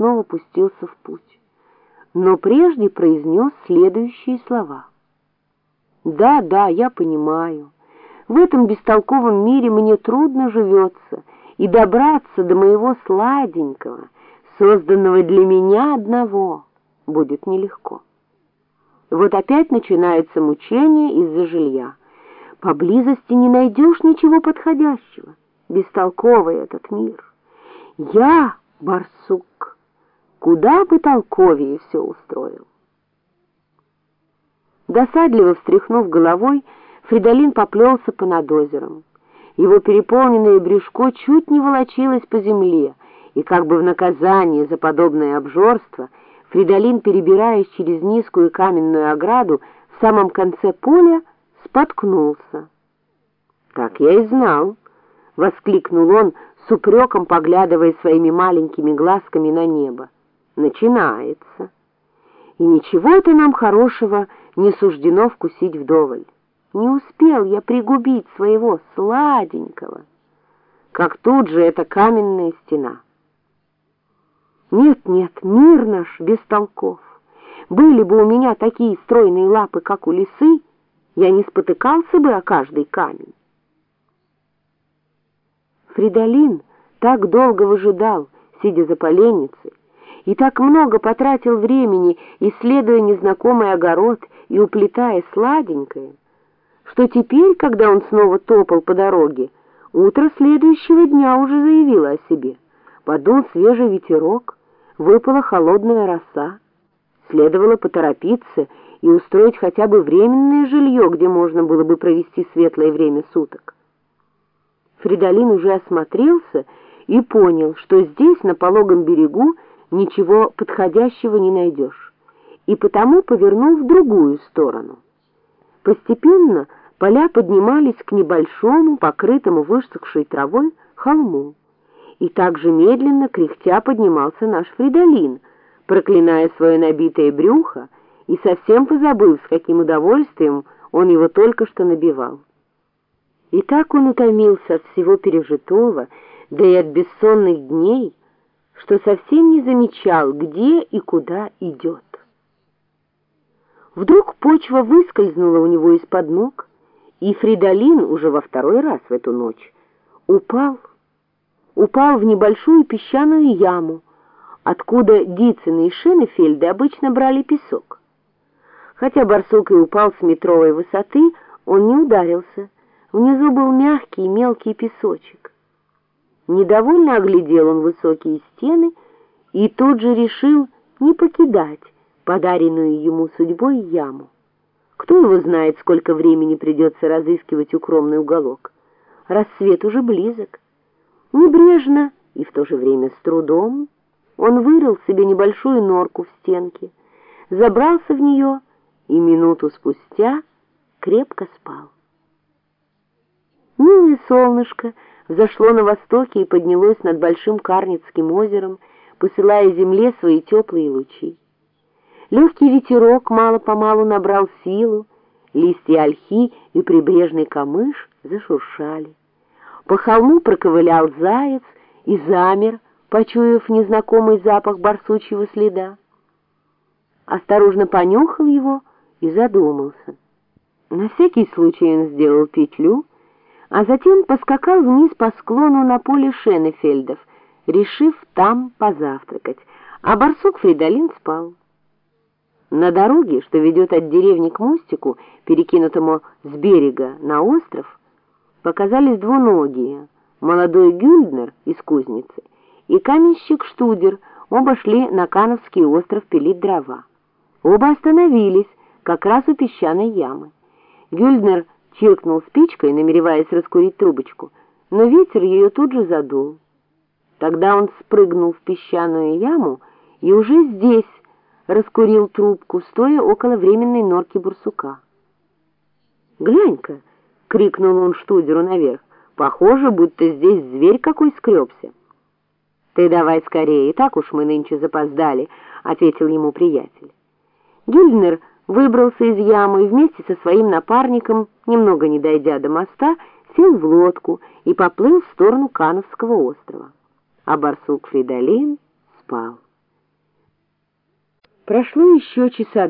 снова пустился в путь. Но прежде произнес следующие слова. «Да, да, я понимаю. В этом бестолковом мире мне трудно живется, и добраться до моего сладенького, созданного для меня одного, будет нелегко. Вот опять начинается мучение из-за жилья. Поблизости не найдешь ничего подходящего. Бестолковый этот мир. Я, барсук, куда бы толковее все устроил. Досадливо встряхнув головой, Фридолин поплелся понад озером. Его переполненное брюшко чуть не волочилось по земле, и как бы в наказание за подобное обжорство Фридолин, перебираясь через низкую каменную ограду, в самом конце поля споткнулся. «Так я и знал», — воскликнул он, с упреком поглядывая своими маленькими глазками на небо. «Начинается. И ничего это нам хорошего не суждено вкусить вдоволь. Не успел я пригубить своего сладенького, как тут же эта каменная стена». Нет, нет, мир наш без толков. Были бы у меня такие стройные лапы, как у лисы, я не спотыкался бы о каждый камень. Фридолин так долго выжидал, сидя за поленницей, и так много потратил времени, исследуя незнакомый огород и уплетая сладенькое, что теперь, когда он снова топал по дороге, утро следующего дня уже заявило о себе. Подул свежий ветерок, выпала холодная роса. Следовало поторопиться и устроить хотя бы временное жилье, где можно было бы провести светлое время суток. Фридолин уже осмотрелся и понял, что здесь, на пологом берегу, ничего подходящего не найдешь, и потому повернул в другую сторону. Постепенно поля поднимались к небольшому, покрытому высохшей травой, холму. И так же медленно, кряхтя, поднимался наш Фридолин, проклиная свое набитое брюхо и совсем позабыв, с каким удовольствием он его только что набивал. И так он утомился от всего пережитого, да и от бессонных дней, что совсем не замечал, где и куда идет. Вдруг почва выскользнула у него из-под ног, и Фридолин уже во второй раз в эту ночь упал, упал в небольшую песчаную яму, откуда Дицины и Шенефельды обычно брали песок. Хотя барсук и упал с метровой высоты, он не ударился. Внизу был мягкий мелкий песочек. Недовольно оглядел он высокие стены и тут же решил не покидать подаренную ему судьбой яму. Кто его знает, сколько времени придется разыскивать укромный уголок. Рассвет уже близок. Небрежно и в то же время с трудом он вырыл себе небольшую норку в стенке, забрался в нее и минуту спустя крепко спал. Милое солнышко взошло на востоке и поднялось над Большим Карницким озером, посылая земле свои теплые лучи. Легкий ветерок мало-помалу набрал силу, листья ольхи и прибрежный камыш зашуршали. По холму проковылял заяц и замер, почуяв незнакомый запах барсучьего следа. Осторожно понюхал его и задумался. На всякий случай он сделал петлю, а затем поскакал вниз по склону на поле Шенефельдов, решив там позавтракать, а барсук Фридолин спал. На дороге, что ведет от деревни к мостику, перекинутому с берега на остров, показались двуногие, молодой Гюльднер из кузницы и каменщик Штудер, оба шли на Кановский остров пилить дрова. Оба остановились как раз у песчаной ямы. Гюльднер чиркнул спичкой, намереваясь раскурить трубочку, но ветер ее тут же задул. Тогда он спрыгнул в песчаную яму и уже здесь раскурил трубку, стоя около временной норки бурсука. «Глянь-ка!» — крикнул он Штудеру наверх. «Похоже, будто здесь зверь какой скребся». «Ты давай скорее, так уж мы нынче запоздали», — ответил ему приятель. Гильднер выбрался из ямы и вместе со своим напарником, немного не дойдя до моста, сел в лодку и поплыл в сторону Кановского острова. А барсук Фридолин спал. Прошло еще часа